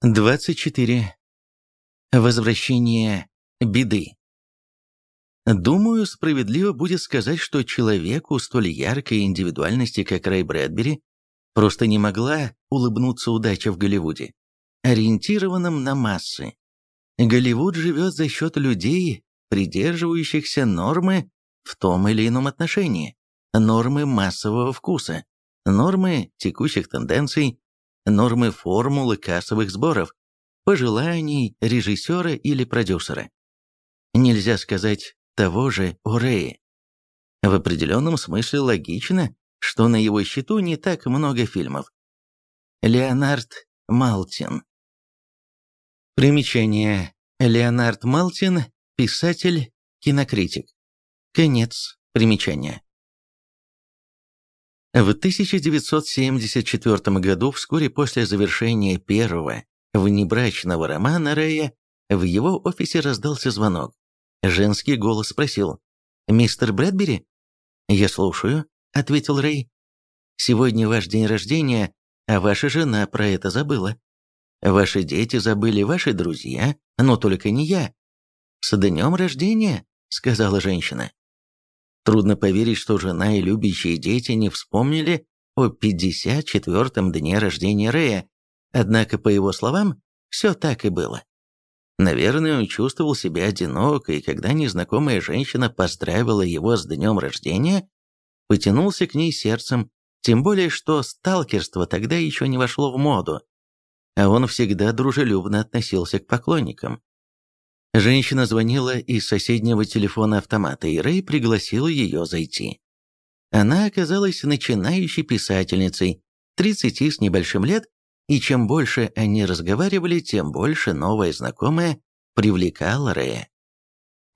24. Возвращение беды. Думаю, справедливо будет сказать, что человеку столь яркой индивидуальности, как Рэй Брэдбери, просто не могла улыбнуться удача в Голливуде, ориентированном на массы. Голливуд живет за счет людей, придерживающихся нормы в том или ином отношении, нормы массового вкуса, нормы текущих тенденций, нормы формулы кассовых сборов, пожеланий режиссера или продюсера. Нельзя сказать того же о Рэе. В определенном смысле логично, что на его счету не так много фильмов. Леонард Малтин Примечание. Леонард Малтин – писатель, кинокритик. Конец примечания. В 1974 году, вскоре после завершения первого внебрачного романа Рэя, в его офисе раздался звонок. Женский голос спросил, «Мистер Брэдбери?» «Я слушаю», — ответил Рэй. «Сегодня ваш день рождения, а ваша жена про это забыла. Ваши дети забыли, ваши друзья, но только не я». «С днем рождения», — сказала женщина. Трудно поверить, что жена и любящие дети не вспомнили о 54-м дне рождения Рэя, однако, по его словам, все так и было. Наверное, он чувствовал себя одиноко, и когда незнакомая женщина поздравила его с днем рождения, потянулся к ней сердцем, тем более, что сталкерство тогда еще не вошло в моду, а он всегда дружелюбно относился к поклонникам. Женщина звонила из соседнего телефона автомата, и Рэй пригласил ее зайти. Она оказалась начинающей писательницей, 30 с небольшим лет, и чем больше они разговаривали, тем больше новая знакомая привлекала Рэя.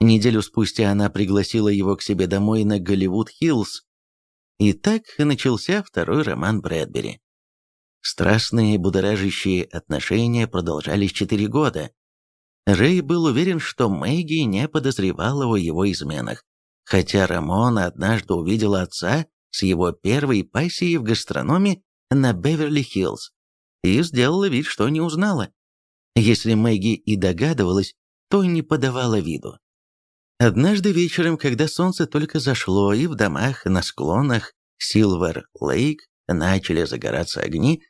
Неделю спустя она пригласила его к себе домой на Голливуд-Хиллз, и так начался второй роман Брэдбери. Страстные будоражащие отношения продолжались четыре года, Рэй был уверен, что Мэгги не подозревала о его изменах, хотя Рамона однажды увидела отца с его первой пассией в гастрономе на Беверли-Хиллз и сделала вид, что не узнала. Если Мэгги и догадывалась, то не подавала виду. Однажды вечером, когда солнце только зашло и в домах на склонах Силвер-Лейк начали загораться огни,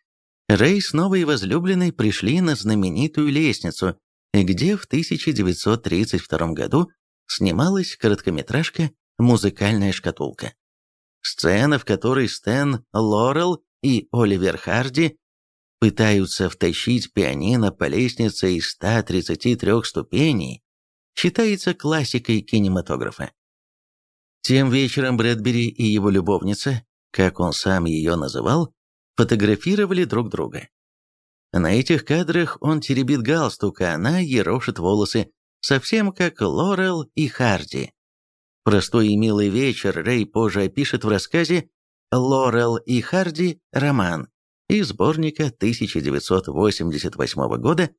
Рэй с новой возлюбленной пришли на знаменитую лестницу, где в 1932 году снималась короткометражка «Музыкальная шкатулка». Сцена, в которой Стэн Лорел и Оливер Харди пытаются втащить пианино по лестнице из 133 ступеней, считается классикой кинематографа. Тем вечером Брэдбери и его любовница, как он сам ее называл, фотографировали друг друга. На этих кадрах он теребит галстук, а она ерошит волосы, совсем как Лорел и Харди. Простой и милый вечер Рэй позже опишет в рассказе «Лорел и Харди. Роман» из сборника 1988 года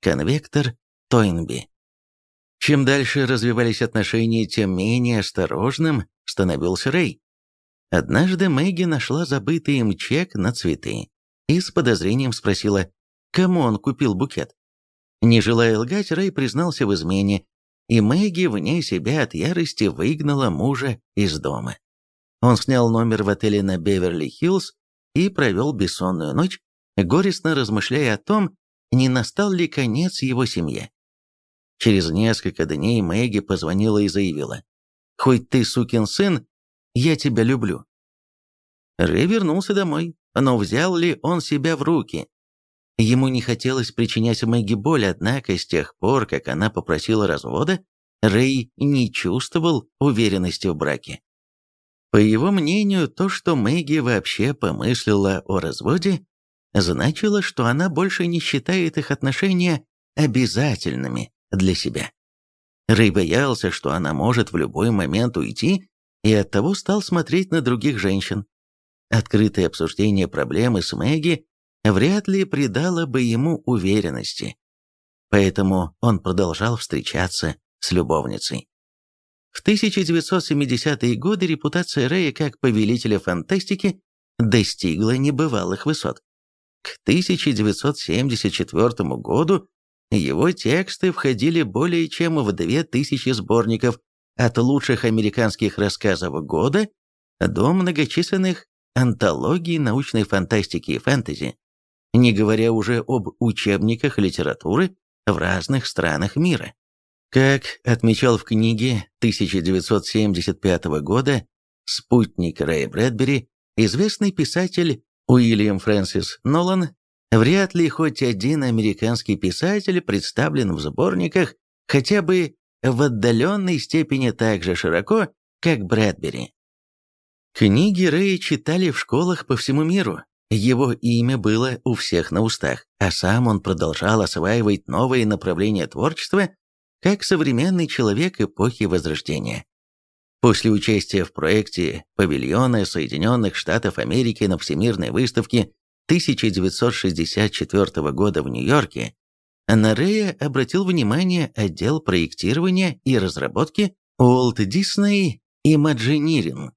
«Конвектор Тойнби». Чем дальше развивались отношения, тем менее осторожным становился Рэй. Однажды Мэгги нашла забытый им чек на цветы и с подозрением спросила, кому он купил букет. Не желая лгать, Рэй признался в измене, и Мэгги вне себя от ярости выгнала мужа из дома. Он снял номер в отеле на Беверли-Хиллз и провел бессонную ночь, горестно размышляя о том, не настал ли конец его семье. Через несколько дней Мэгги позвонила и заявила, «Хоть ты сукин сын, я тебя люблю». Рэй вернулся домой, но взял ли он себя в руки? Ему не хотелось причинять Мэгги боль, однако с тех пор, как она попросила развода, Рэй не чувствовал уверенности в браке. По его мнению, то, что Мэгги вообще помыслила о разводе, значило, что она больше не считает их отношения обязательными для себя. Рэй боялся, что она может в любой момент уйти, и оттого стал смотреть на других женщин. Открытое обсуждение проблемы с Мэгги вряд ли придало бы ему уверенности. Поэтому он продолжал встречаться с любовницей. В 1970-е годы репутация Рэя как повелителя фантастики достигла небывалых высот. К 1974 году его тексты входили более чем в 2000 сборников от лучших американских рассказов года до многочисленных антологий научной фантастики и фэнтези, не говоря уже об учебниках литературы в разных странах мира. Как отмечал в книге 1975 года «Спутник Рэя Брэдбери», известный писатель Уильям Фрэнсис Нолан, вряд ли хоть один американский писатель представлен в сборниках хотя бы в отдаленной степени так же широко, как Брэдбери. Книги Рэя читали в школах по всему миру, его имя было у всех на устах, а сам он продолжал осваивать новые направления творчества, как современный человек эпохи Возрождения. После участия в проекте «Павильоны Соединенных Штатов Америки на Всемирной выставке 1964 года в Нью-Йорке, на обратил внимание отдел проектирования и разработки Walt Disney Imagineering.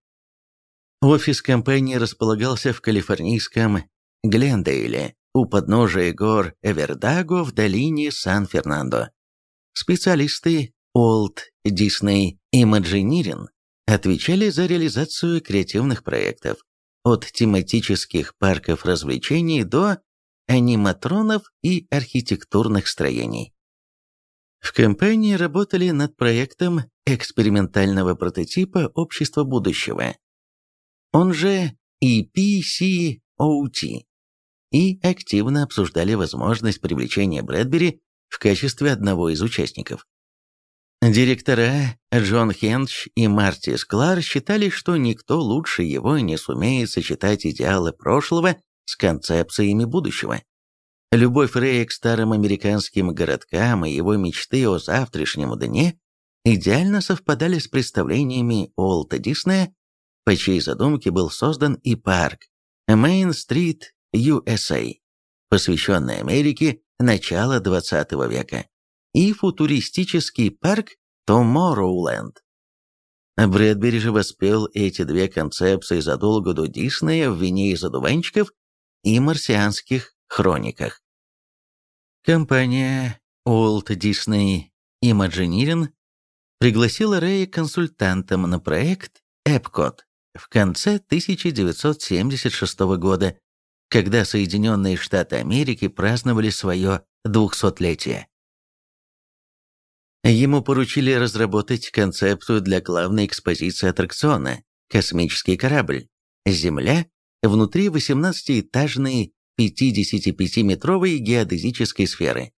Офис компании располагался в калифорнийском Глендейле, у подножия гор Эвердаго в долине Сан-Фернандо. Специалисты Walt Disney Imagineering отвечали за реализацию креативных проектов, от тематических парков развлечений до аниматронов и архитектурных строений. В компании работали над проектом экспериментального прототипа общества будущего, он же EPCOT, и активно обсуждали возможность привлечения Брэдбери в качестве одного из участников. Директора Джон Хенч и Марти Склар считали, что никто лучше его не сумеет сочетать идеалы прошлого с концепциями будущего. Любовь Рэя к старым американским городкам и его мечты о завтрашнем дне идеально совпадали с представлениями Уолта Диснея, по чьей задумке был создан и парк Main Street USA, посвященный Америке начала XX века и футуристический парк Tomorrowland. Брэдбери же воспел эти две концепции задолго до Диснея в «Вине из одуванчиков» и «Марсианских хрониках». Компания Walt Disney Imagineering пригласила Рэя консультантом на проект Epcot в конце 1976 года, когда Соединенные Штаты Америки праздновали свое 200-летие. Ему поручили разработать концепцию для главной экспозиции аттракциона «Космический корабль. Земля» внутри 18-этажной 55-метровой геодезической сферы.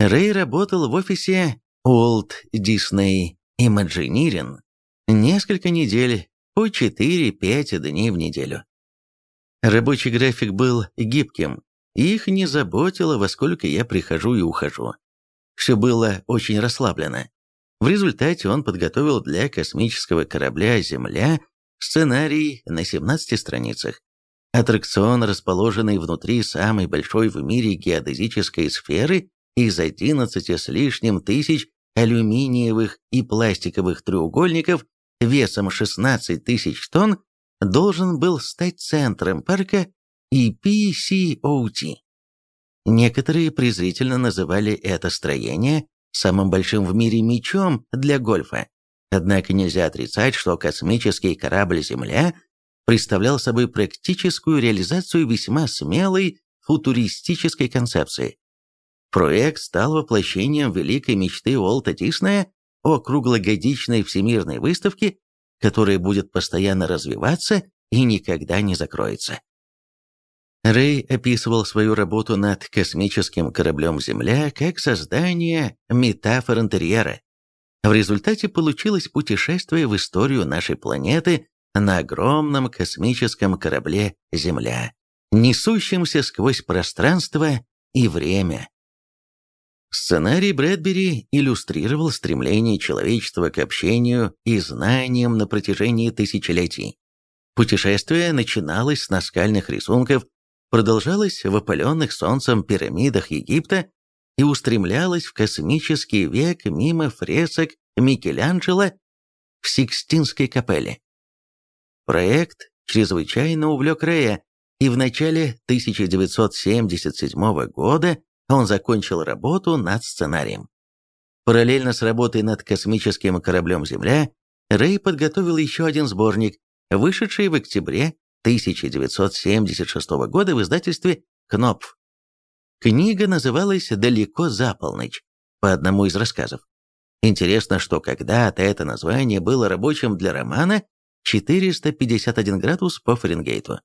Рэй работал в офисе Walt Disney Imagineering несколько недель, по 4-5 дней в неделю. Рабочий график был гибким, их не заботило, во сколько я прихожу и ухожу. Все было очень расслаблено. В результате он подготовил для космического корабля «Земля» сценарий на 17 страницах. Аттракцион, расположенный внутри самой большой в мире геодезической сферы из 11 с лишним тысяч алюминиевых и пластиковых треугольников весом 16 тысяч тонн, должен был стать центром парка и PCOT. Некоторые презрительно называли это строение самым большим в мире мячом для гольфа. Однако нельзя отрицать, что космический корабль «Земля» представлял собой практическую реализацию весьма смелой футуристической концепции. Проект стал воплощением великой мечты Уолта Диснея о круглогодичной всемирной выставке, которая будет постоянно развиваться и никогда не закроется. Рэй описывал свою работу над космическим кораблем «Земля» как создание метафор интерьера. В результате получилось путешествие в историю нашей планеты на огромном космическом корабле «Земля», несущемся сквозь пространство и время. Сценарий Брэдбери иллюстрировал стремление человечества к общению и знаниям на протяжении тысячелетий. Путешествие начиналось с наскальных рисунков, продолжалось в опаленных солнцем пирамидах Египта и устремлялось в космический век мимо фресок Микеланджело в Сикстинской капелле. Проект чрезвычайно увлек Рея, и в начале 1977 года он закончил работу над сценарием. Параллельно с работой над космическим кораблем «Земля» Рэй подготовил еще один сборник, вышедший в октябре 1976 года в издательстве «Кнопф». Книга называлась «Далеко за полночь» по одному из рассказов. Интересно, что когда-то это название было рабочим для романа 451 градус по Фаренгейту.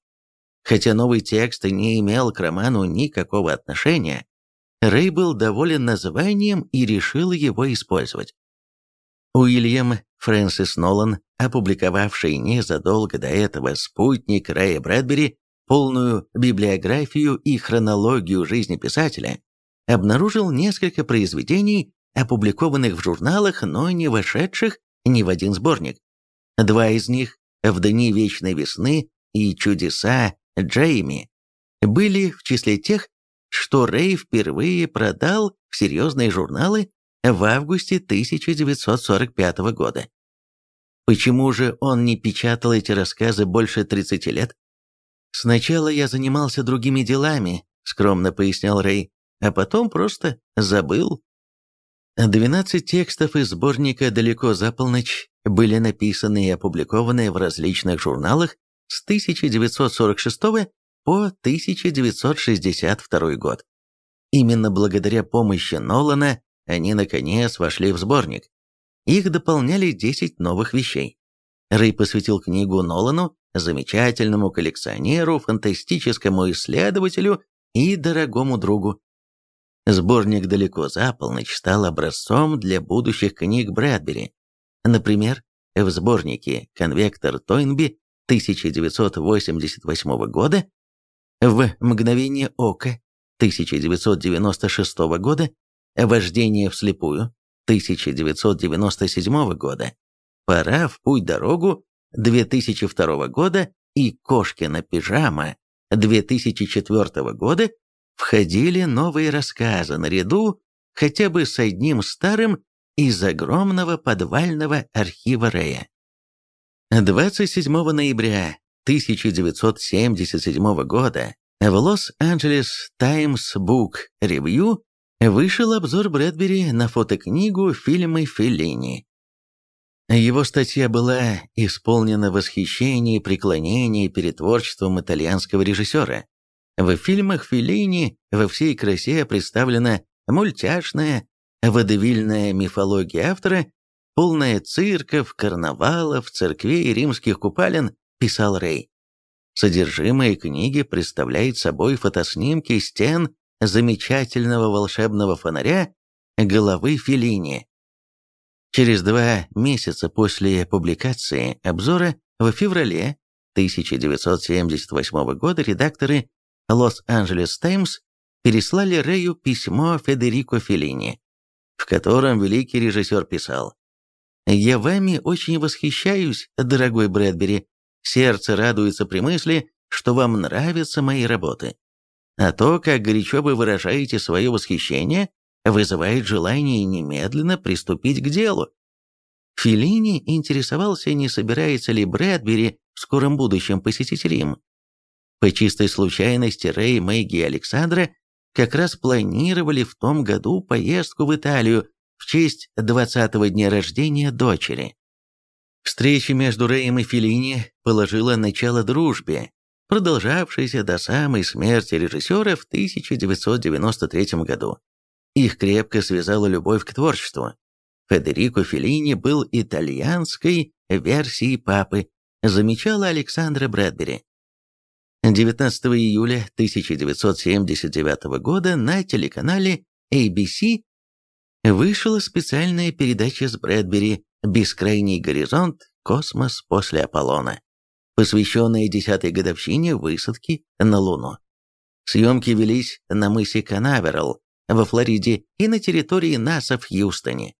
Хотя новый текст не имел к роману никакого отношения, Рэй был доволен названием и решил его использовать. Уильям Фрэнсис Нолан, опубликовавший незадолго до этого «Спутник» Рэя Брэдбери, полную библиографию и хронологию жизни писателя, обнаружил несколько произведений, опубликованных в журналах, но не вошедших ни в один сборник. Два из них «В дни вечной весны» и «Чудеса Джейми» были в числе тех, что Рэй впервые продал в серьезные журналы в августе 1945 года. Почему же он не печатал эти рассказы больше 30 лет? «Сначала я занимался другими делами», — скромно пояснял Рэй, «а потом просто забыл». 12 текстов из сборника «Далеко за полночь» были написаны и опубликованы в различных журналах с 1946 по 1962 год. Именно благодаря помощи Нолана они, наконец, вошли в сборник. Их дополняли 10 новых вещей. Рэй посвятил книгу Нолану, замечательному коллекционеру, фантастическому исследователю и дорогому другу. Сборник «Далеко за полночь» стал образцом для будущих книг Брэдбери. Например, в сборнике «Конвектор Тойнби» 1988 года в «Мгновение ока» 1996 года, «Вождение вслепую» 1997 года, «Пора в путь-дорогу» 2002 года и «Кошкина пижама» 2004 года входили новые рассказы наряду хотя бы с одним старым из огромного подвального архива Рэя. 27 ноября 1977 года в Лос-Анджелес Таймс Бук Ревью вышел обзор Брэдбери на фотокнигу фильмы Феллини. Его статья была исполнена восхищения и преклонения перед творчеством итальянского режиссера. В фильмах Феллини во всей красе представлена мультяшная, водевильная мифология автора, полная цирков, карнавалов, церквей и римских купалин, писал Рэй. Содержимое книги представляет собой фотоснимки стен замечательного волшебного фонаря головы Феллини. Через два месяца после публикации обзора в феврале 1978 года редакторы Лос-Анджелес Таймс переслали Рэю письмо Федерико Феллини, в котором великий режиссер писал «Я вами очень восхищаюсь, дорогой Брэдбери, Сердце радуется при мысли, что вам нравятся мои работы. А то, как горячо вы выражаете свое восхищение, вызывает желание немедленно приступить к делу. Филини интересовался, не собирается ли Брэдбери в скором будущем посетить Рим. По чистой случайности Рэй, Мэгги и Александра как раз планировали в том году поездку в Италию в честь 20-го дня рождения дочери. Встреча между Рэем и Феллини положила начало дружбе, продолжавшейся до самой смерти режиссера в 1993 году. Их крепко связала любовь к творчеству. Федерико Феллини был итальянской версией папы, замечала Александра Брэдбери. 19 июля 1979 года на телеканале ABC вышла специальная передача с Брэдбери «Бескрайний горизонт. Космос после Аполлона», посвященная десятой годовщине высадки на Луну. Съемки велись на мысе Канаверал во Флориде и на территории НАСА в Хьюстоне.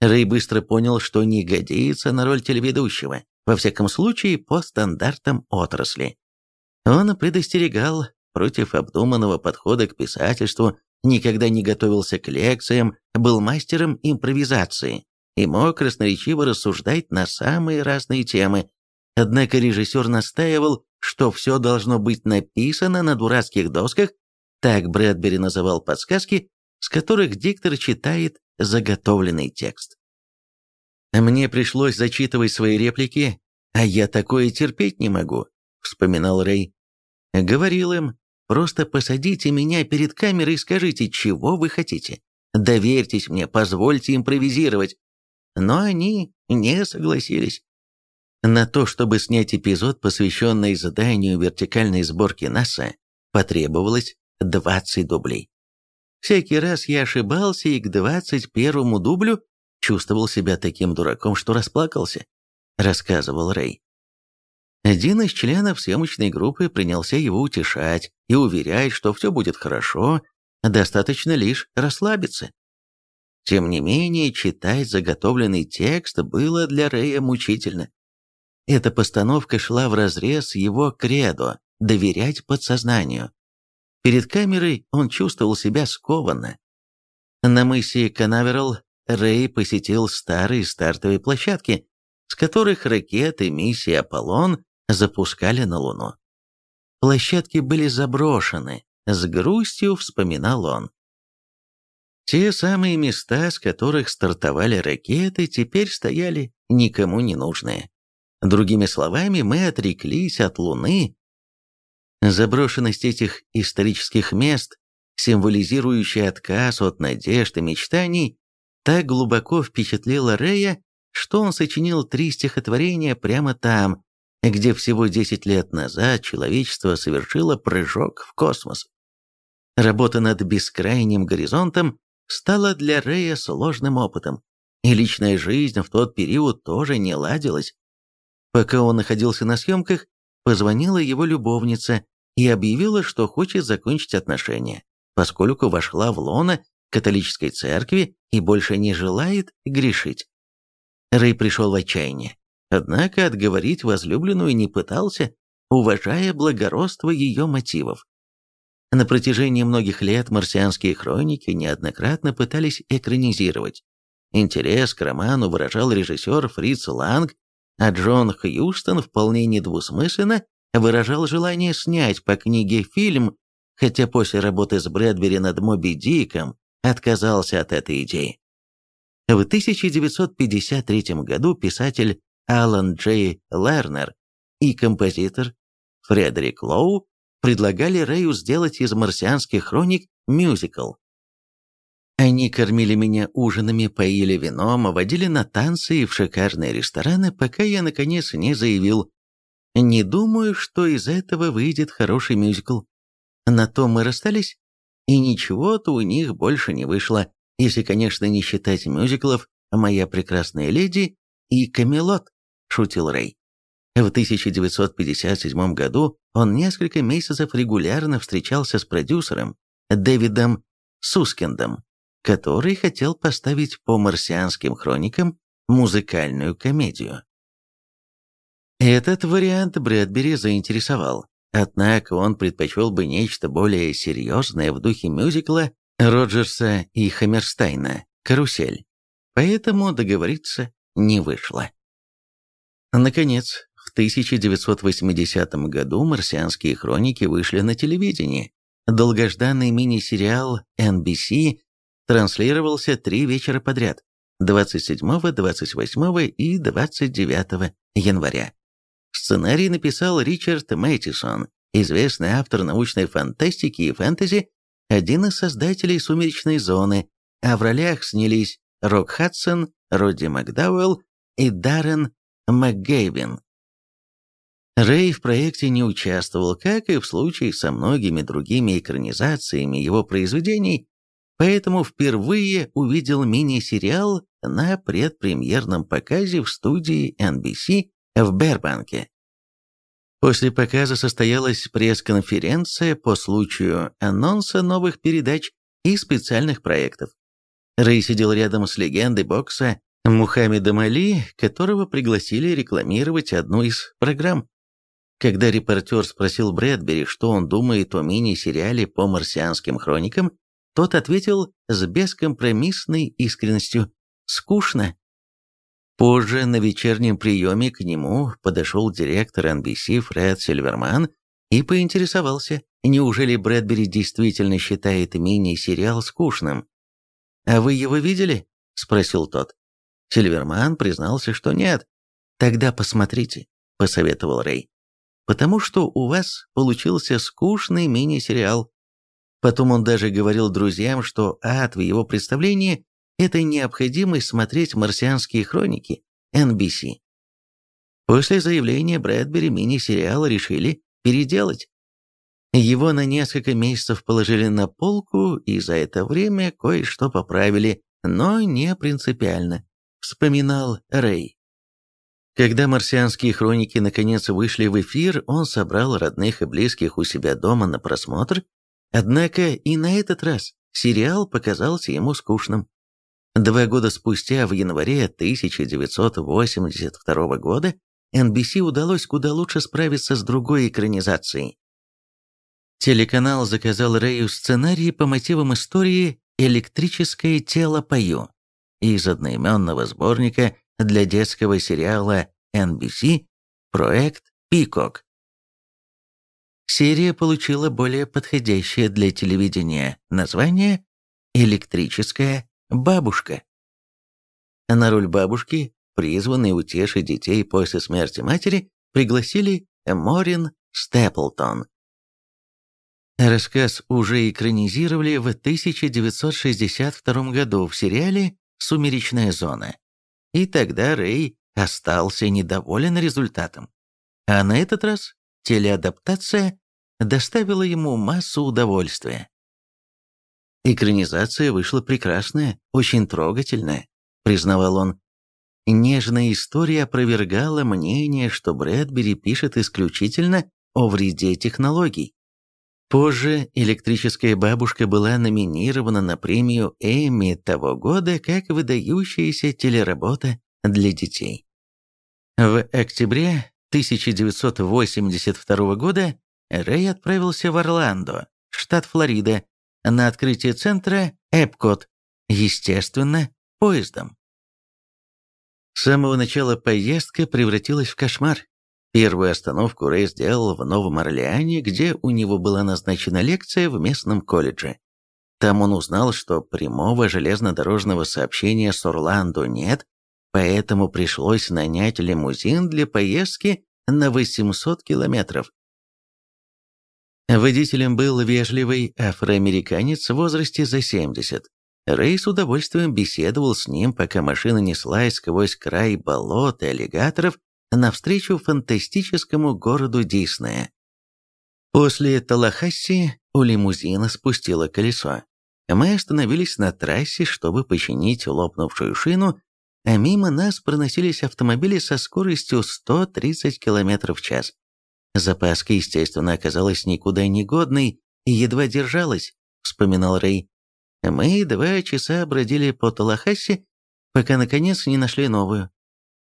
Рэй быстро понял, что не годится на роль телеведущего, во всяком случае по стандартам отрасли. Он предостерегал против обдуманного подхода к писательству, никогда не готовился к лекциям, был мастером импровизации и мог красноречиво рассуждать на самые разные темы. Однако режиссер настаивал, что все должно быть написано на дурацких досках, так Брэдбери называл подсказки, с которых диктор читает заготовленный текст. «Мне пришлось зачитывать свои реплики, а я такое терпеть не могу», — вспоминал Рэй. «Говорил им, просто посадите меня перед камерой и скажите, чего вы хотите. Доверьтесь мне, позвольте импровизировать». Но они не согласились. На то, чтобы снять эпизод, посвященный заданию вертикальной сборки НАСА, потребовалось 20 дублей. Всякий раз я ошибался и к 21-му дублю чувствовал себя таким дураком, что расплакался, рассказывал Рэй. Один из членов съемочной группы принялся его утешать и уверять, что все будет хорошо, достаточно лишь расслабиться. Тем не менее, читать заготовленный текст было для Рэя мучительно. Эта постановка шла вразрез с его кредо «доверять подсознанию». Перед камерой он чувствовал себя скованно. На мысе Канаверал Рэй посетил старые стартовые площадки, с которых ракеты миссии «Аполлон» запускали на Луну. Площадки были заброшены, с грустью вспоминал он. Те самые места, с которых стартовали ракеты, теперь стояли никому не нужные. Другими словами, мы отреклись от Луны. Заброшенность этих исторических мест, символизирующая отказ от надежд и мечтаний, так глубоко впечатлила Рея, что он сочинил три стихотворения прямо там, где всего 10 лет назад человечество совершило прыжок в космос. Работа над бескрайним горизонтом стала для Рея сложным опытом, и личная жизнь в тот период тоже не ладилась. Пока он находился на съемках, позвонила его любовница и объявила, что хочет закончить отношения, поскольку вошла в лоно католической церкви и больше не желает грешить. Рэй пришел в отчаяние, однако отговорить возлюбленную не пытался, уважая благородство ее мотивов. На протяжении многих лет марсианские хроники неоднократно пытались экранизировать. Интерес к роману выражал режиссер Фриц Ланг а Джон Хьюстон вполне недвусмысленно выражал желание снять по книге фильм, хотя после работы с Брэдбери над Моби Диком отказался от этой идеи. В 1953 году писатель Алан Джей Лернер и композитор Фредерик Лоу предлагали Рэю сделать из марсианских хроник мюзикл. Они кормили меня ужинами, поили вином, водили на танцы и в шикарные рестораны, пока я, наконец, не заявил «Не думаю, что из этого выйдет хороший мюзикл». На том мы расстались, и ничего-то у них больше не вышло, если, конечно, не считать мюзиклов «Моя прекрасная леди» и «Камелот», — шутил Рэй. В 1957 году он несколько месяцев регулярно встречался с продюсером Дэвидом Сускендом, который хотел поставить по марсианским хроникам музыкальную комедию. Этот вариант Брэдбери заинтересовал, однако он предпочел бы нечто более серьезное в духе мюзикла Роджерса и Хаммерстайна «Карусель», поэтому договориться не вышло. Наконец, в 1980 году «Марсианские хроники» вышли на телевидении. Долгожданный мини-сериал NBC транслировался три вечера подряд – 27, 28 и 29 января. Сценарий написал Ричард Мэттисон, известный автор научной фантастики и фэнтези, один из создателей «Сумеречной зоны», а в ролях снялись Рок Хадсон, Родди Макдауэлл и Даррен МакГейвин. Рэй в проекте не участвовал, как и в случае со многими другими экранизациями его произведений, поэтому впервые увидел мини-сериал на предпремьерном показе в студии NBC в Бербанке. После показа состоялась пресс-конференция по случаю анонса новых передач и специальных проектов. Рэй сидел рядом с легендой бокса Мухаммедом Али, которого пригласили рекламировать одну из программ. Когда репортер спросил Брэдбери, что он думает о мини-сериале по марсианским хроникам, тот ответил с бескомпромиссной искренностью «Скучно». Позже на вечернем приеме к нему подошел директор NBC Фред Сильверман и поинтересовался, неужели Брэдбери действительно считает мини-сериал скучным. «А вы его видели?» – спросил тот. Сильверман признался, что нет. «Тогда посмотрите», – посоветовал Рэй. «Потому что у вас получился скучный мини-сериал». Потом он даже говорил друзьям, что ад в его представлении – это необходимость смотреть «Марсианские хроники» NBC. После заявления Брэдбери мини-сериал решили переделать. Его на несколько месяцев положили на полку и за это время кое-что поправили, но не принципиально, вспоминал Рэй. Когда «Марсианские хроники» наконец вышли в эфир, он собрал родных и близких у себя дома на просмотр, однако и на этот раз сериал показался ему скучным. Два года спустя, в январе 1982 года, NBC удалось куда лучше справиться с другой экранизацией. Телеканал заказал Рэю сценарий по мотивам истории «Электрическое тело пою» из одноименного сборника для детского сериала NBC «Проект Пикок». Серия получила более подходящее для телевидения название «Электрическая бабушка». На роль бабушки, призванной утешить детей после смерти матери, пригласили Морин Степлтон. Рассказ уже экранизировали в 1962 году в сериале «Сумеречная зона». И тогда Рэй остался недоволен результатом. А на этот раз телеадаптация доставила ему массу удовольствия. Экранизация вышла прекрасная, очень трогательная, признавал он. Нежная история опровергала мнение, что Брэдбери пишет исключительно о вреде технологий. Позже «Электрическая бабушка» была номинирована на премию Эмми того года как выдающаяся телеработа для детей. В октябре 1982 года Рэй отправился в Орландо, штат Флорида, на открытие центра Эпкот, естественно, поездом. С самого начала поездка превратилась в кошмар. Первую остановку Рэй сделал в Новом Орлеане, где у него была назначена лекция в местном колледже. Там он узнал, что прямого железнодорожного сообщения с Орландо нет, поэтому пришлось нанять лимузин для поездки на 800 километров. Водителем был вежливый афроамериканец в возрасте за 70. Рэй с удовольствием беседовал с ним, пока машина неслась сквозь край болот и аллигаторов навстречу фантастическому городу Диснея. После Талахасси у лимузина спустило колесо. Мы остановились на трассе, чтобы починить лопнувшую шину, а мимо нас проносились автомобили со скоростью 130 км в час. Запаска, естественно, оказалась никуда не годной и едва держалась, вспоминал Рэй. Мы два часа бродили по Талахассе, пока наконец не нашли новую.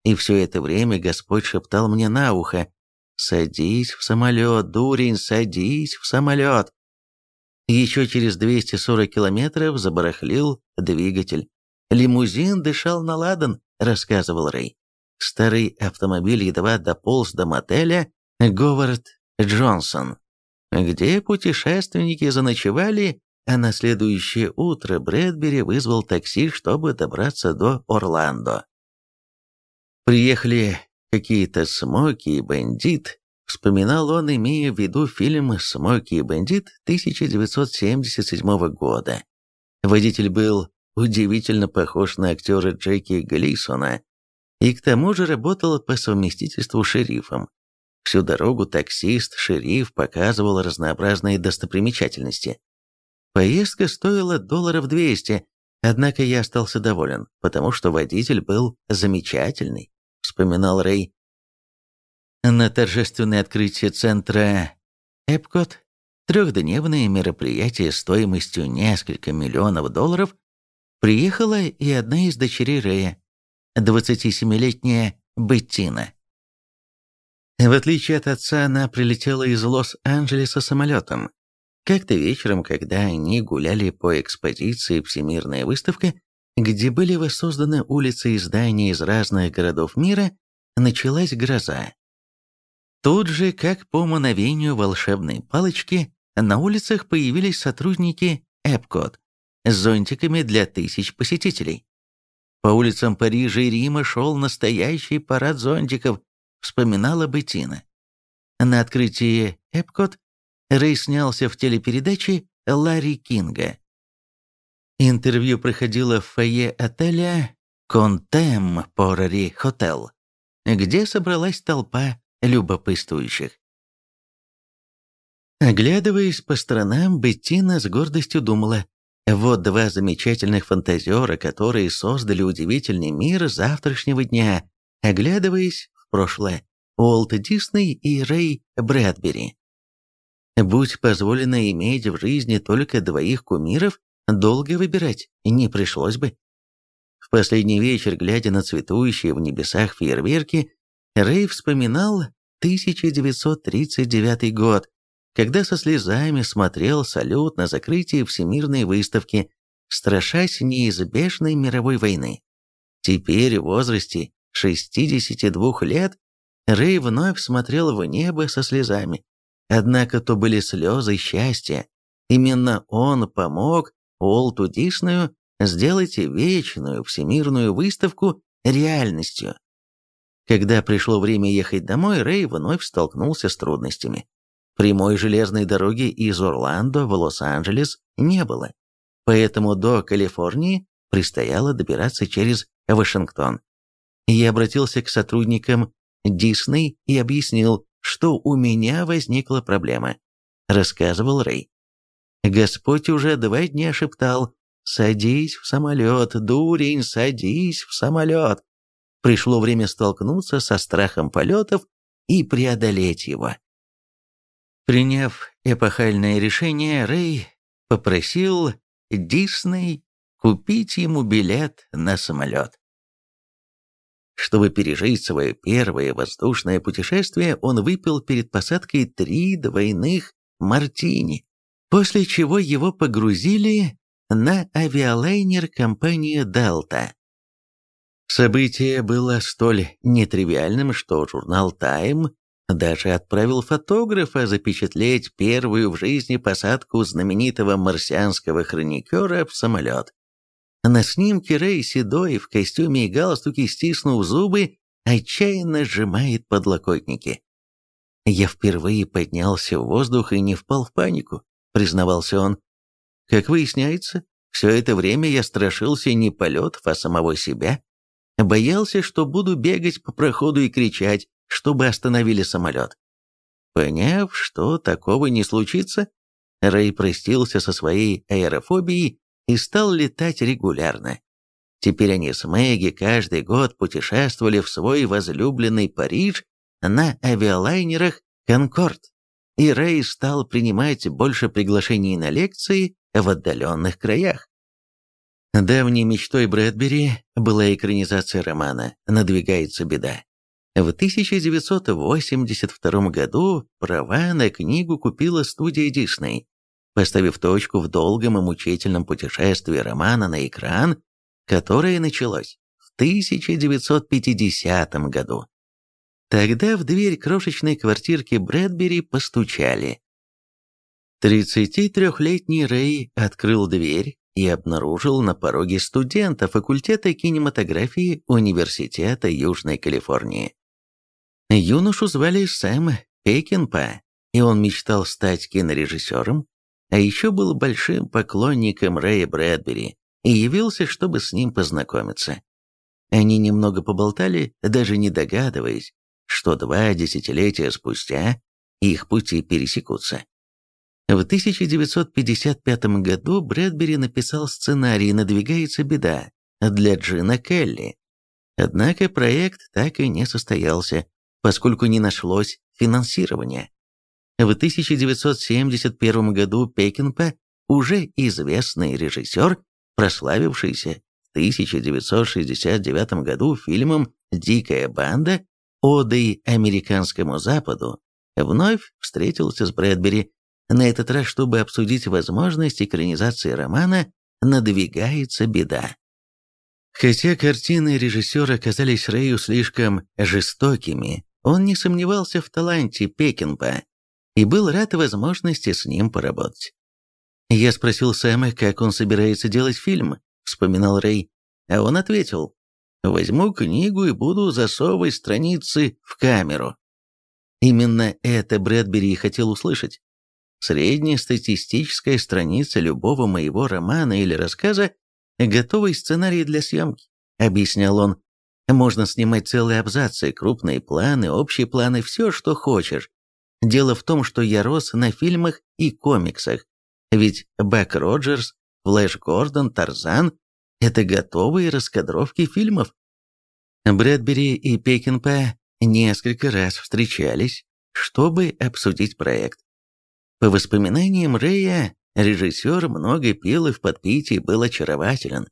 И все это время Господь шептал мне на ухо, «Садись в самолет, дурень, садись в самолет!» Еще через 240 километров забарахлил двигатель. Лимузин дышал на ладан, рассказывал Рэй. Старый автомобиль едва дополз до мотеля, Говард Джонсон, где путешественники заночевали, а на следующее утро Брэдбери вызвал такси, чтобы добраться до Орландо. Приехали какие-то Смоки и Бандит, вспоминал он, имея в виду фильм «Смоки и Бандит» 1977 года. Водитель был удивительно похож на актера Джеки Глисона и к тому же работал по совместительству шерифом. Всю дорогу таксист, шериф показывал разнообразные достопримечательности. Поездка стоила долларов 200, однако я остался доволен, потому что водитель был замечательный, вспоминал Рэй. На торжественное открытие центра Эпкот, трехдневное мероприятие стоимостью несколько миллионов долларов, приехала и одна из дочерей Рэя, 27-летняя Беттина. В отличие от отца, она прилетела из Лос-Анджелеса самолетом. Как-то вечером, когда они гуляли по экспозиции «Всемирная выставка», где были воссозданы улицы и здания из разных городов мира, началась гроза. Тут же, как по мановению волшебной палочки, на улицах появились сотрудники Эпкот с зонтиками для тысяч посетителей. По улицам Парижа и Рима шел настоящий парад зонтиков, вспоминала Беттина. На открытии Эпкот Рэй снялся в телепередаче Ларри Кинга. Интервью проходило в фойе отеля Контемпорари Хотел, где собралась толпа любопытствующих. Оглядываясь по сторонам, Беттина с гордостью думала, вот два замечательных фантазера, которые создали удивительный мир завтрашнего дня, оглядываясь в прошлое, Уолт Дисней и Рэй Брэдбери. Будь позволено иметь в жизни только двоих кумиров, долго выбирать не пришлось бы. В последний вечер, глядя на цветущие в небесах фейерверки, Рэй вспоминал 1939 год, когда со слезами смотрел салют на закрытие Всемирной выставки, страшась неизбежной мировой войны. Теперь в возрасте 62 лет Рэй вновь смотрел в небо со слезами. Однако то были слезы счастья. Именно он помог Уолту Диснею сделать вечную всемирную выставку реальностью. Когда пришло время ехать домой, Рэй вновь столкнулся с трудностями. Прямой железной дороги из Орландо в Лос-Анджелес не было, поэтому до Калифорнии предстояло добираться через Вашингтон. Я обратился к сотрудникам Дисней и объяснил, что у меня возникла проблема, рассказывал Рэй. Господь уже два дня шептал «Садись в самолет, дурень, садись в самолет». Пришло время столкнуться со страхом полетов и преодолеть его. Приняв эпохальное решение, Рэй попросил Дисней купить ему билет на самолет. Чтобы пережить свое первое воздушное путешествие, он выпил перед посадкой три двойных мартини, после чего его погрузили на авиалайнер компании «Делта». Событие было столь нетривиальным, что журнал «Тайм» даже отправил фотографа запечатлеть первую в жизни посадку знаменитого марсианского хроникера в самолет. На снимке Рэй седой в костюме и галстуке, стиснув зубы, отчаянно сжимает подлокотники. «Я впервые поднялся в воздух и не впал в панику», — признавался он. «Как выясняется, все это время я страшился не полетов, а самого себя. Боялся, что буду бегать по проходу и кричать, чтобы остановили самолет. Поняв, что такого не случится, Рэй простился со своей аэрофобией и стал летать регулярно. Теперь они с Мэгги каждый год путешествовали в свой возлюбленный Париж на авиалайнерах «Конкорд», и Рэй стал принимать больше приглашений на лекции в отдаленных краях. Давней мечтой Брэдбери была экранизация романа «Надвигается беда». В 1982 году права на книгу купила студия Дисней, поставив точку в долгом и мучительном путешествии романа на экран, которое началось в 1950 году. Тогда в дверь крошечной квартирки Брэдбери постучали. 33-летний Рэй открыл дверь и обнаружил на пороге студента факультета кинематографии Университета Южной Калифорнии. Юношу звали Сэм Пекинпа, и он мечтал стать кинорежиссером, а еще был большим поклонником Рэя Брэдбери и явился, чтобы с ним познакомиться. Они немного поболтали, даже не догадываясь, что два десятилетия спустя их пути пересекутся. В 1955 году Брэдбери написал сценарий «Надвигается беда» для Джина Келли. Однако проект так и не состоялся, поскольку не нашлось финансирования. В 1971 году Пекинпа, уже известный режиссер, прославившийся в 1969 году фильмом «Дикая банда», одой американскому Западу, вновь встретился с Брэдбери, на этот раз, чтобы обсудить возможность экранизации романа «Надвигается беда». Хотя картины режиссера казались Рэю слишком жестокими, он не сомневался в таланте Пекинпа и был рад возможности с ним поработать. «Я спросил Сэма, как он собирается делать фильм», — вспоминал Рэй, а он ответил, «Возьму книгу и буду засовывать страницы в камеру». Именно это Брэдбери и хотел услышать. Среднестатистическая страница любого моего романа или рассказа – готовый сценарий для съемки, объяснял он. Можно снимать целые абзацы, крупные планы, общие планы, все, что хочешь. Дело в том, что я рос на фильмах и комиксах. Ведь Бак Роджерс, Флэш Гордон, Тарзан – это готовые раскадровки фильмов. Брэдбери и Пекинпа несколько раз встречались, чтобы обсудить проект. По воспоминаниям Рэя, режиссер много пил и в подпитии был очарователен.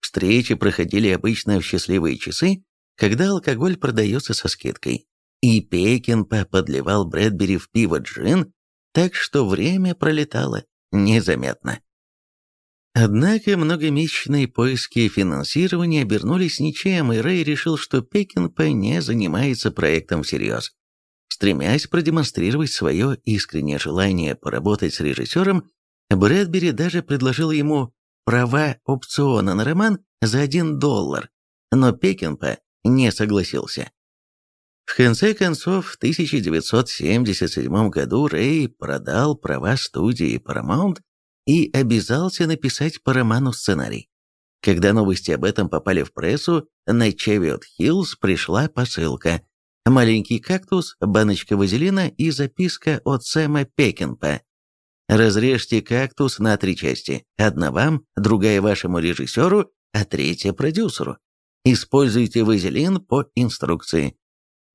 Встречи проходили обычно в счастливые часы, когда алкоголь продается со скидкой. И Пекинпа подливал Брэдбери в пиво джин, так что время пролетало незаметно. Однако многомесячные поиски финансирования обернулись ничем, и Рэй решил, что Пекинпа не занимается проектом всерьез. Стремясь продемонстрировать свое искреннее желание поработать с режиссером, Брэдбери даже предложил ему права опциона на роман за один доллар, но Пекинпа не согласился. В конце концов, в 1977 году Рэй продал права студии Paramount и обязался написать по роману сценарий. Когда новости об этом попали в прессу, на Чевиот Хиллз пришла посылка – маленький кактус, баночка вазелина и записка от Сэма Пекинпа. Разрежьте кактус на три части. Одна вам, другая вашему режиссеру, а третья продюсеру. Используйте вазелин по инструкции.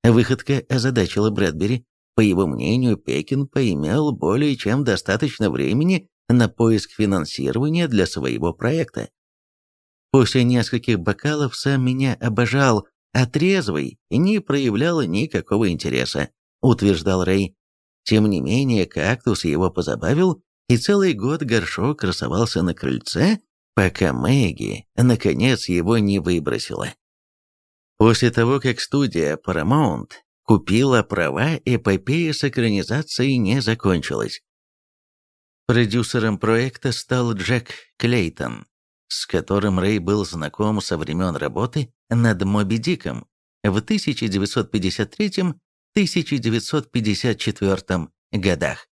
Выходка озадачила Брэдбери. По его мнению, Пекин поимел более чем достаточно времени на поиск финансирования для своего проекта. После нескольких бокалов сам меня обожал, а трезвый не проявляла никакого интереса, утверждал Рэй. Тем не менее, кактус его позабавил, и целый год горшок красовался на крыльце, пока Мэгги, наконец, его не выбросила. После того, как студия Paramount купила права, эпопея с экранизацией не закончилась. Продюсером проекта стал Джек Клейтон, с которым Рэй был знаком со времен работы над Моби Диком в 1953-1954 годах.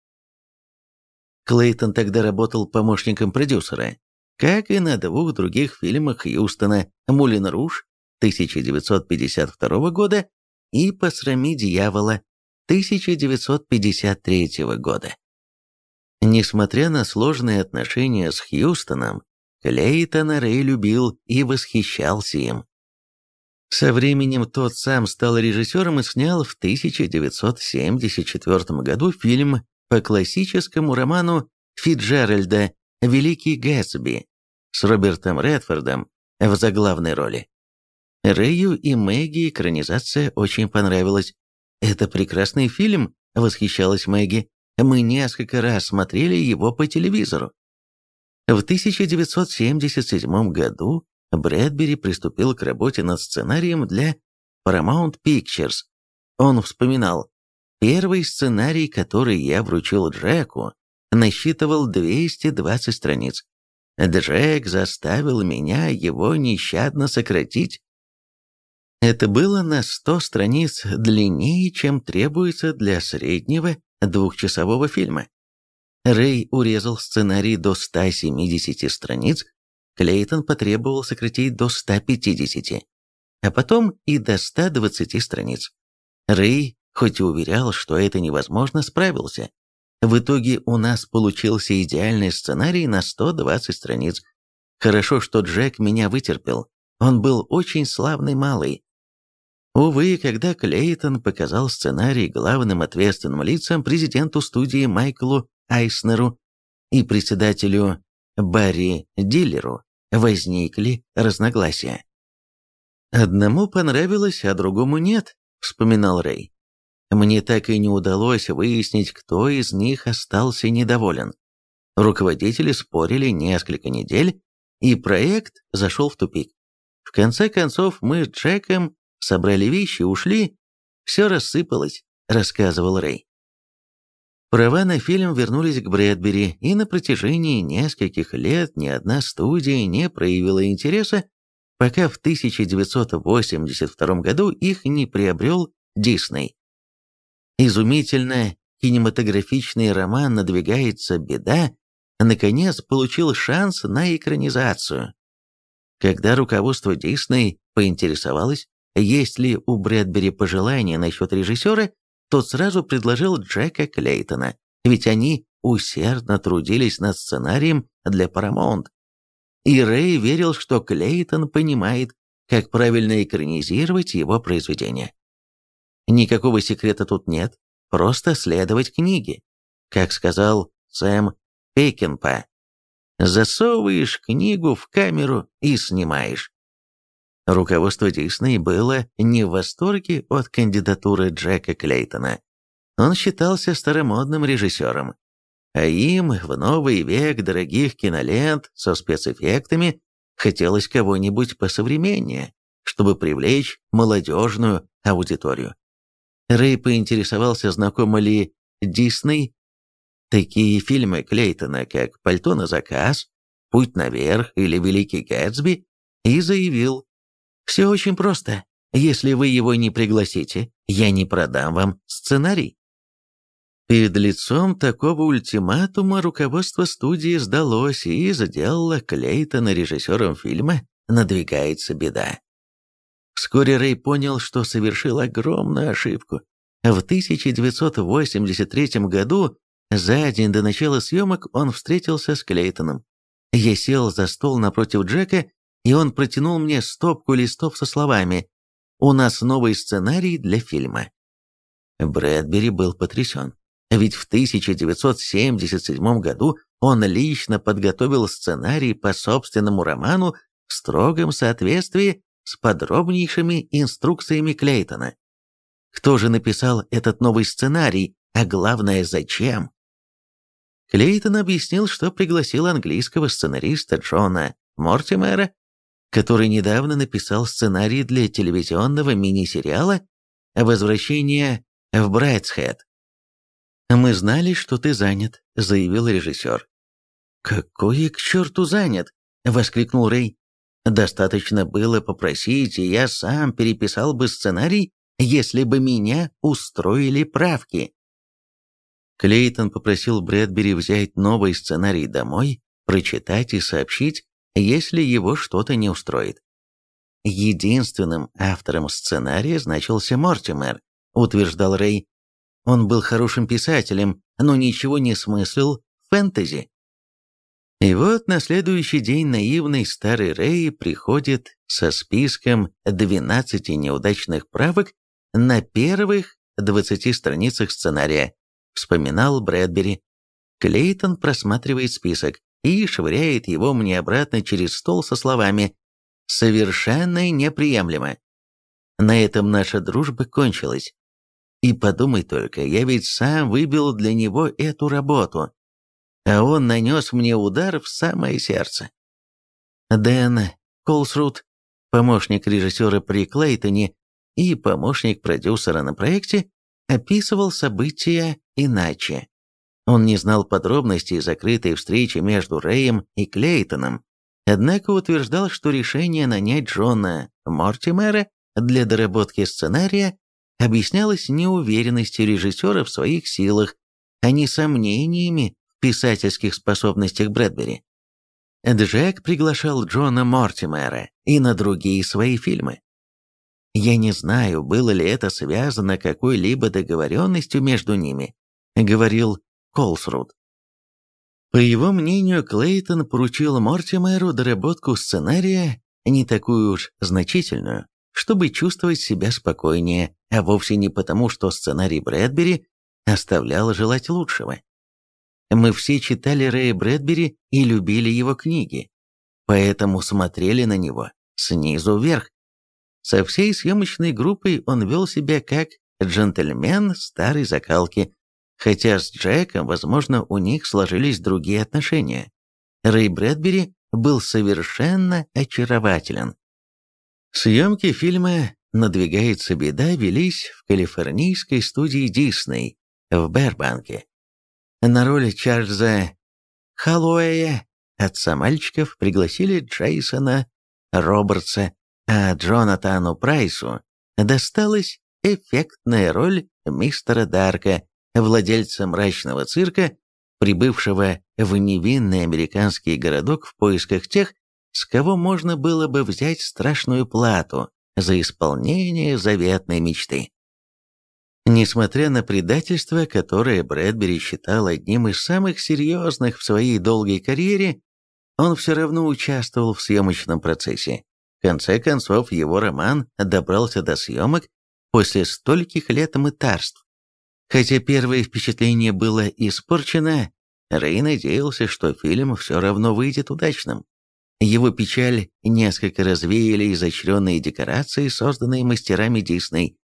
Клейтон тогда работал помощником продюсера, как и на двух других фильмах Хьюстона «Мулин Руж» 1952 года и «Посрами дьявола» 1953 года. Несмотря на сложные отношения с Хьюстоном, Клейтона Рэй любил и восхищался им. Со временем тот сам стал режиссером и снял в 1974 году фильм по классическому роману Фиджеральда «Великий Гэтсби» с Робертом Редфордом в заглавной роли. Рэю и Мэгги экранизация очень понравилась. «Это прекрасный фильм», — восхищалась Мэгги. «Мы несколько раз смотрели его по телевизору». В 1977 году Брэдбери приступил к работе над сценарием для Paramount Pictures. Он вспоминал, первый сценарий, который я вручил Джеку, насчитывал 220 страниц. Джек заставил меня его нещадно сократить. Это было на 100 страниц длиннее, чем требуется для среднего двухчасового фильма. Рэй урезал сценарий до 170 страниц, Клейтон потребовал сократить до 150, а потом и до 120 страниц. Рэй, хоть и уверял, что это невозможно, справился. В итоге у нас получился идеальный сценарий на 120 страниц. Хорошо, что Джек меня вытерпел. Он был очень славный малый. Увы, когда Клейтон показал сценарий главным ответственным лицам президенту студии Майклу Айснеру и председателю Барри Диллеру возникли разногласия. «Одному понравилось, а другому нет», — вспоминал Рэй. «Мне так и не удалось выяснить, кто из них остался недоволен. Руководители спорили несколько недель, и проект зашел в тупик. В конце концов, мы с Джеком собрали вещи, ушли, все рассыпалось, рассказывал Рэй. Права на фильм вернулись к Брэдбери, и на протяжении нескольких лет ни одна студия не проявила интереса, пока в 1982 году их не приобрел Дисней. Изумительно кинематографичный роман «Надвигается беда» наконец получил шанс на экранизацию. Когда руководство Дисней поинтересовалось, есть ли у Брэдбери пожелания насчет режиссера, тот сразу предложил Джека Клейтона, ведь они усердно трудились над сценарием для Paramount. И Рэй верил, что Клейтон понимает, как правильно экранизировать его произведение. Никакого секрета тут нет, просто следовать книге. Как сказал Сэм Пекинпа, засовываешь книгу в камеру и снимаешь. Руководство Дисней было не в восторге от кандидатуры Джека Клейтона. Он считался старомодным режиссером, а им в новый век дорогих кинолент со спецэффектами хотелось кого-нибудь посовременнее, чтобы привлечь молодежную аудиторию. Рэй поинтересовался, знакомы ли Дисней такие фильмы Клейтона, как «Пальто на заказ», «Путь наверх» или «Великий Гэтсби», и заявил, «Все очень просто. Если вы его не пригласите, я не продам вам сценарий». Перед лицом такого ультиматума руководство студии сдалось и сделало Клейтона режиссером фильма «Надвигается беда». Вскоре Рэй понял, что совершил огромную ошибку. В 1983 году, за день до начала съемок, он встретился с Клейтоном. Я сел за стол напротив Джека, и он протянул мне стопку листов со словами «У нас новый сценарий для фильма». Брэдбери был потрясен. Ведь в 1977 году он лично подготовил сценарий по собственному роману в строгом соответствии с подробнейшими инструкциями Клейтона. Кто же написал этот новый сценарий, а главное, зачем? Клейтон объяснил, что пригласил английского сценариста Джона Мортимера, который недавно написал сценарий для телевизионного мини-сериала «Возвращение в Брайтсхед». «Мы знали, что ты занят», — заявил режиссер. «Какой к черту занят?» — воскликнул Рэй. «Достаточно было попросить, и я сам переписал бы сценарий, если бы меня устроили правки». Клейтон попросил Брэдбери взять новый сценарий домой, прочитать и сообщить, если его что-то не устроит. Единственным автором сценария значился Мортимер, утверждал Рэй. Он был хорошим писателем, но ничего не смыслил в фэнтези. И вот на следующий день наивный старый Рэй приходит со списком 12 неудачных правок на первых 20 страницах сценария, вспоминал Брэдбери. Клейтон просматривает список и швыряет его мне обратно через стол со словами «Совершенно неприемлемо». На этом наша дружба кончилась. И подумай только, я ведь сам выбил для него эту работу, а он нанес мне удар в самое сердце. Дэн Колсрут, помощник режиссера при Клейтоне и помощник продюсера на проекте, описывал события иначе. Он не знал подробностей закрытой встречи между Рэем и Клейтоном, однако утверждал, что решение нанять Джона Мортимера для доработки сценария объяснялось неуверенностью режиссера в своих силах, а не сомнениями в писательских способностях Брэдбери. Джек приглашал Джона Мортимера и на другие свои фильмы. Я не знаю, было ли это связано какой-либо договоренностью между ними, говорил Колсруд. По его мнению, Клейтон поручил Мортимеру доработку сценария не такую уж значительную, чтобы чувствовать себя спокойнее, а вовсе не потому, что сценарий Брэдбери оставлял желать лучшего. Мы все читали Рэя Брэдбери и любили его книги, поэтому смотрели на него снизу вверх. Со всей съемочной группой он вел себя как джентльмен старой закалки, хотя с Джеком, возможно, у них сложились другие отношения. Рэй Брэдбери был совершенно очарователен. Съемки фильма «Надвигается беда» велись в калифорнийской студии Дисней в Бербанке. На роль Чарльза Халлоуэя, отца мальчиков, пригласили Джейсона Робертса, а Джонатану Прайсу досталась эффектная роль мистера Дарка, владельца мрачного цирка, прибывшего в невинный американский городок в поисках тех, с кого можно было бы взять страшную плату за исполнение заветной мечты. Несмотря на предательство, которое Брэдбери считал одним из самых серьезных в своей долгой карьере, он все равно участвовал в съемочном процессе. В конце концов, его роман добрался до съемок после стольких лет мытарств. Хотя первое впечатление было испорчено, Рэй надеялся, что фильм все равно выйдет удачным. Его печаль несколько развеяли изощренные декорации, созданные мастерами Дисней.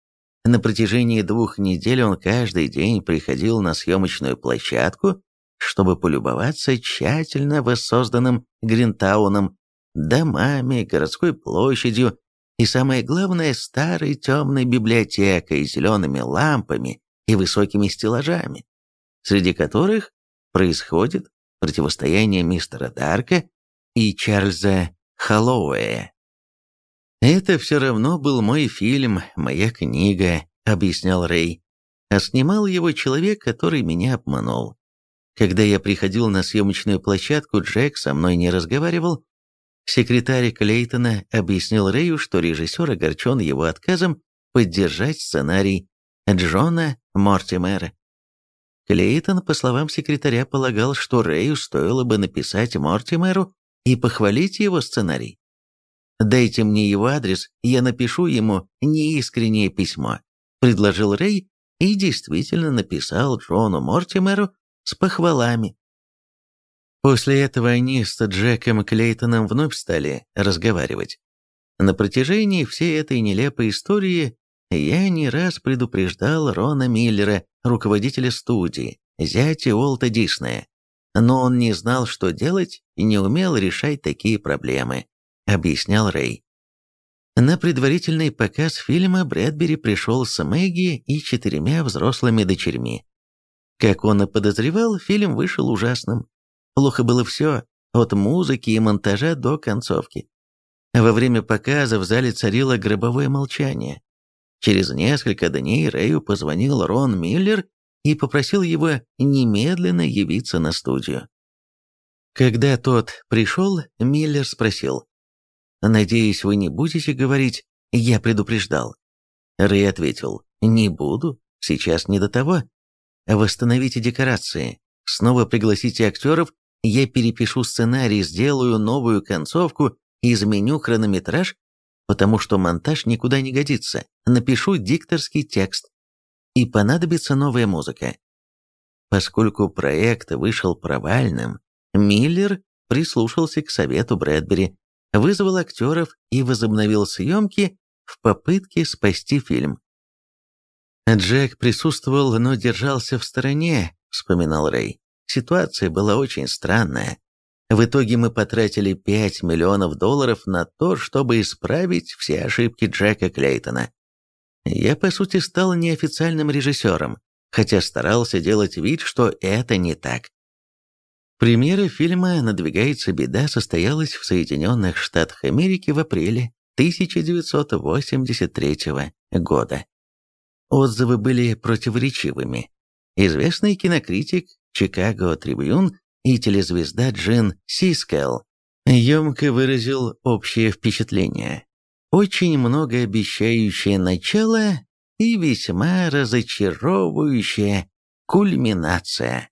На протяжении двух недель он каждый день приходил на съемочную площадку, чтобы полюбоваться тщательно воссозданным Гринтауном, домами, городской площадью и, самое главное, старой темной библиотекой, зелеными лампами и высокими стеллажами, среди которых происходит противостояние мистера Дарка и Чарльза Халлоуэя. «Это все равно был мой фильм, моя книга», — объяснял Рэй. А снимал его человек, который меня обманул. Когда я приходил на съемочную площадку, Джек со мной не разговаривал. Секретарь Клейтона объяснил Рэю, что режиссер огорчен его отказом поддержать сценарий Джона Мортимера. Клейтон, по словам секретаря, полагал, что Рэю стоило бы написать Мортимеру и похвалить его сценарий. «Дайте мне его адрес, я напишу ему неискреннее письмо», — предложил Рэй и действительно написал Джону Мортимеру с похвалами. После этого они с Джеком Клейтоном вновь стали разговаривать. На протяжении всей этой нелепой истории я не раз предупреждал Рона Миллера, руководителя студии, зятя Уолта Диснея, но он не знал, что делать и не умел решать такие проблемы, объяснял Рэй. На предварительный показ фильма Брэдбери пришел с Мэгги и четырьмя взрослыми дочерьми. Как он и подозревал, фильм вышел ужасным. Плохо было все, от музыки и монтажа до концовки. Во время показа в зале царило гробовое молчание. Через несколько дней Рэю позвонил Рон Миллер и попросил его немедленно явиться на студию. Когда тот пришел, Миллер спросил, «Надеюсь, вы не будете говорить, я предупреждал?» Рэй ответил, «Не буду, сейчас не до того. Восстановите декорации, снова пригласите актеров, я перепишу сценарий, сделаю новую концовку, изменю хронометраж, потому что монтаж никуда не годится, напишу дикторский текст и понадобится новая музыка. Поскольку проект вышел провальным, Миллер прислушался к совету Брэдбери, вызвал актеров и возобновил съемки в попытке спасти фильм. Джек присутствовал, но держался в стороне, вспоминал Рэй. Ситуация была очень странная. В итоге мы потратили 5 миллионов долларов на то, чтобы исправить все ошибки Джека Клейтона. Я, по сути, стал неофициальным режиссером, хотя старался делать вид, что это не так. Премьера фильма «Надвигается беда» состоялась в Соединенных Штатах Америки в апреле 1983 года. Отзывы были противоречивыми. Известный кинокритик Чикаго Трибюн и телезвезда Джин Сискел емко выразил общее впечатление очень многообещающее начало и весьма разочаровывающая кульминация.